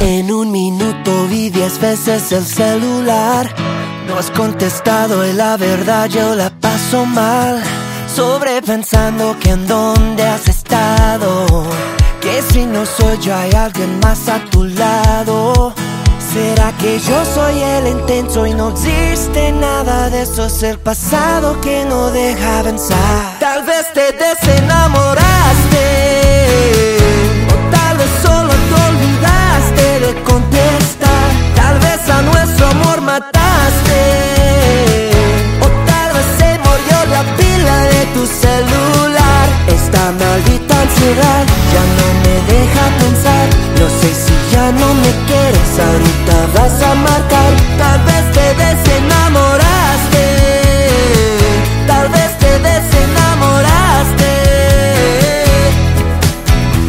En un minuto vi diez veces el celular. No has contestado y la verdad yo la paso mal. Sobrepensando que en dónde has estado. Que si no soy yo hay alguien más a tu lado. ¿Será que yo soy el intenso y no existe nada de eso? Es el pasado que no deja avanzar. Tal vez te desenamoraste. Ya no me quieres, ahorita vas a marcar. Tal vez te desenamoraste. Tal vez te desenamoraste.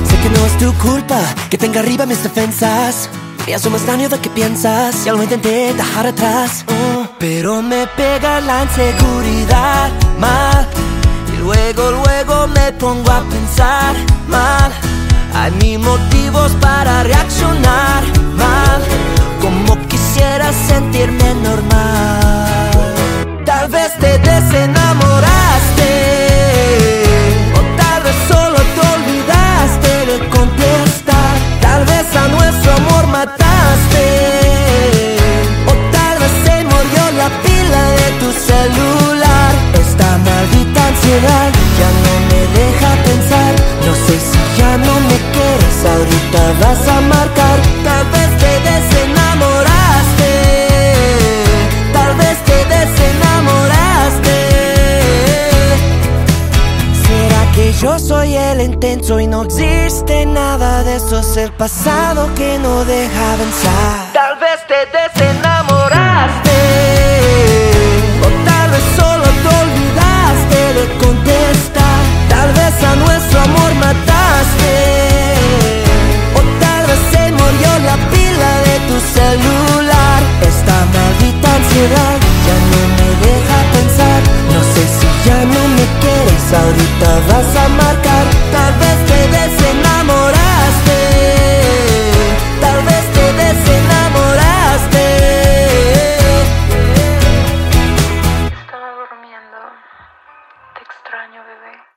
Sé que no es tu culpa que tenga arriba mis defensas. Y asumo extraño de que piensas. Ya lo intenté dejar atrás. uh, pero me pega la inseguridad mal. Y luego, luego me pongo a pensar mal. Hay mil motivos para reaccionar yo soy el intenso y no existe nada de eso? Es el pasado que no deja avanzar. Tal vez te desenamoraste. extraño, bebé.